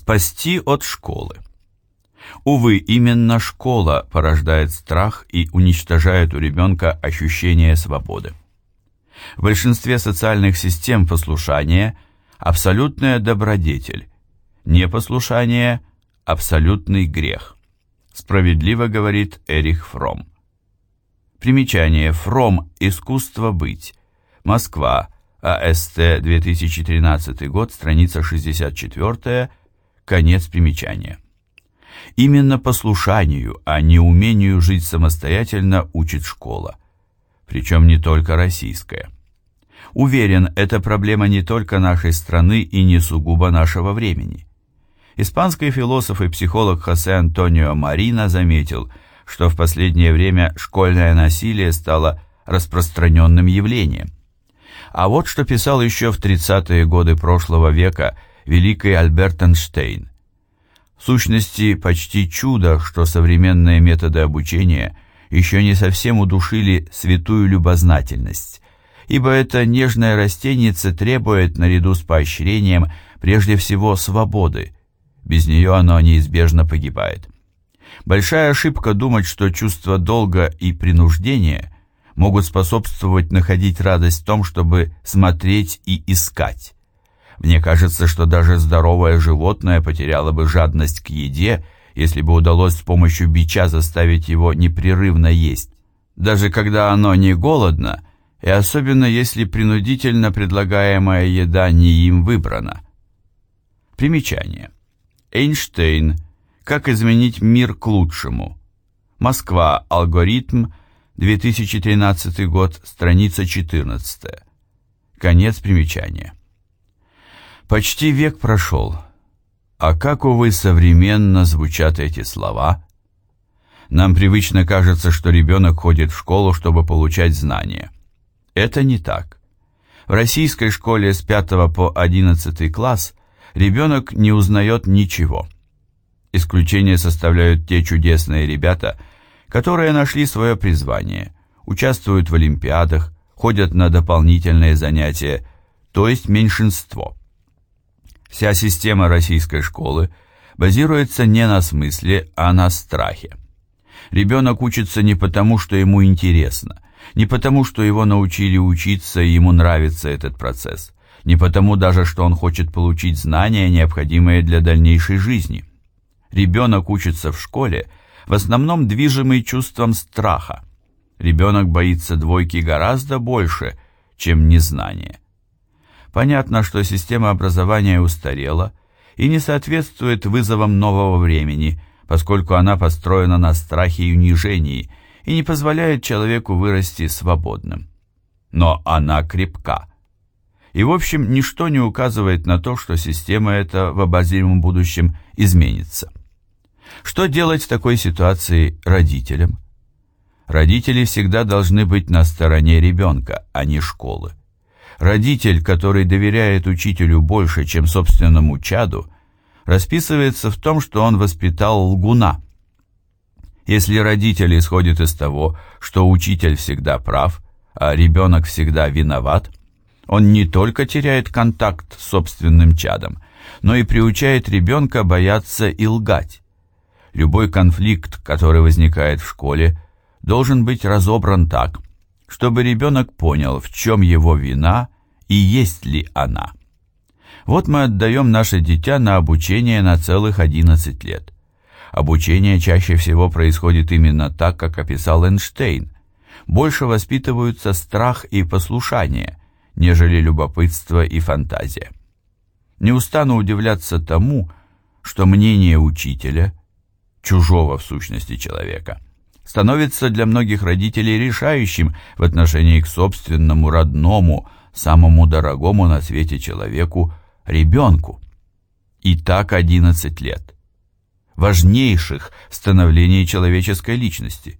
Спасти от школы. Увы, именно школа порождает страх и уничтожает у ребенка ощущение свободы. В большинстве социальных систем послушание – абсолютная добродетель, непослушание – абсолютный грех. Справедливо говорит Эрих Фром. Примечание Фром «Искусство быть». Москва. АСТ 2013 год, страница 64, конец примечания. Именно послушанию, а не умению жить самостоятельно учит школа. Причем не только российская. Уверен, это проблема не только нашей страны и не сугубо нашего времени. Испанский философ и психолог Хосе Антонио Марина заметил, что в последнее время школьное насилие стало распространенным явлением. А вот что писал еще в 30-е годы прошлого века великий Альберт Эйнштейн. В сущности, почти чудо, что современные методы обучения еще не совсем удушили святую любознательность, ибо эта нежная растеница требует, наряду с поощрением, прежде всего свободы. Без нее оно неизбежно погибает. Большая ошибка думать, что чувство долга и принуждения могут способствовать находить радость в том, чтобы смотреть и искать. Мне кажется, что даже здоровое животное потеряло бы жадность к еде, если бы удалось с помощью бича заставить его непрерывно есть, даже когда оно не голодно, и особенно если принудительно предлагаемая еда не им выбрана. Примечание. Эйнштейн. Как изменить мир к лучшему. Москва. Алгоритм. 2013 год, страница 14. Конец примечания. Почти век прошел. А как, увы, современно звучат эти слова? Нам привычно кажется, что ребенок ходит в школу, чтобы получать знания. Это не так. В российской школе с 5 по 11 класс ребенок не узнает ничего. Исключение составляют те чудесные ребята, которые нашли свое призвание, участвуют в олимпиадах, ходят на дополнительные занятия, то есть меньшинство. Вся система российской школы базируется не на смысле, а на страхе. Ребенок учится не потому, что ему интересно, не потому, что его научили учиться и ему нравится этот процесс, не потому даже, что он хочет получить знания, необходимые для дальнейшей жизни. Ребенок учится в школе – в основном движимый чувством страха. Ребенок боится двойки гораздо больше, чем незнание. Понятно, что система образования устарела и не соответствует вызовам нового времени, поскольку она построена на страхе и унижении и не позволяет человеку вырасти свободным. Но она крепка. И в общем, ничто не указывает на то, что система эта в обозримом будущем изменится. Что делать в такой ситуации родителям? Родители всегда должны быть на стороне ребенка, а не школы. Родитель, который доверяет учителю больше, чем собственному чаду, расписывается в том, что он воспитал лгуна. Если родитель исходит из того, что учитель всегда прав, а ребенок всегда виноват, он не только теряет контакт с собственным чадом, но и приучает ребенка бояться и лгать. Любой конфликт, который возникает в школе, должен быть разобран так, чтобы ребенок понял, в чем его вина и есть ли она. Вот мы отдаем наше дитя на обучение на целых 11 лет. Обучение чаще всего происходит именно так, как описал Эйнштейн. Больше воспитываются страх и послушание, нежели любопытство и фантазия. Не устану удивляться тому, что мнение учителя – чужого в сущности человека, становится для многих родителей решающим в отношении к собственному родному, самому дорогому на свете человеку, ребенку. И так 11 лет. Важнейших в становлении человеческой личности.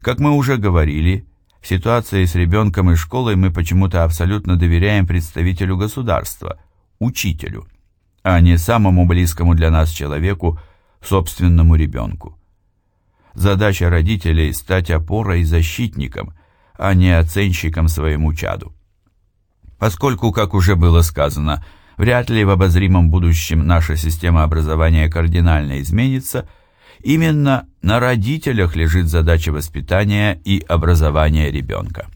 Как мы уже говорили, в ситуации с ребенком и школой мы почему-то абсолютно доверяем представителю государства, учителю, а не самому близкому для нас человеку, собственному ребенку. Задача родителей – стать опорой и защитником, а не оценщиком своему чаду. Поскольку, как уже было сказано, вряд ли в обозримом будущем наша система образования кардинально изменится, именно на родителях лежит задача воспитания и образования ребенка.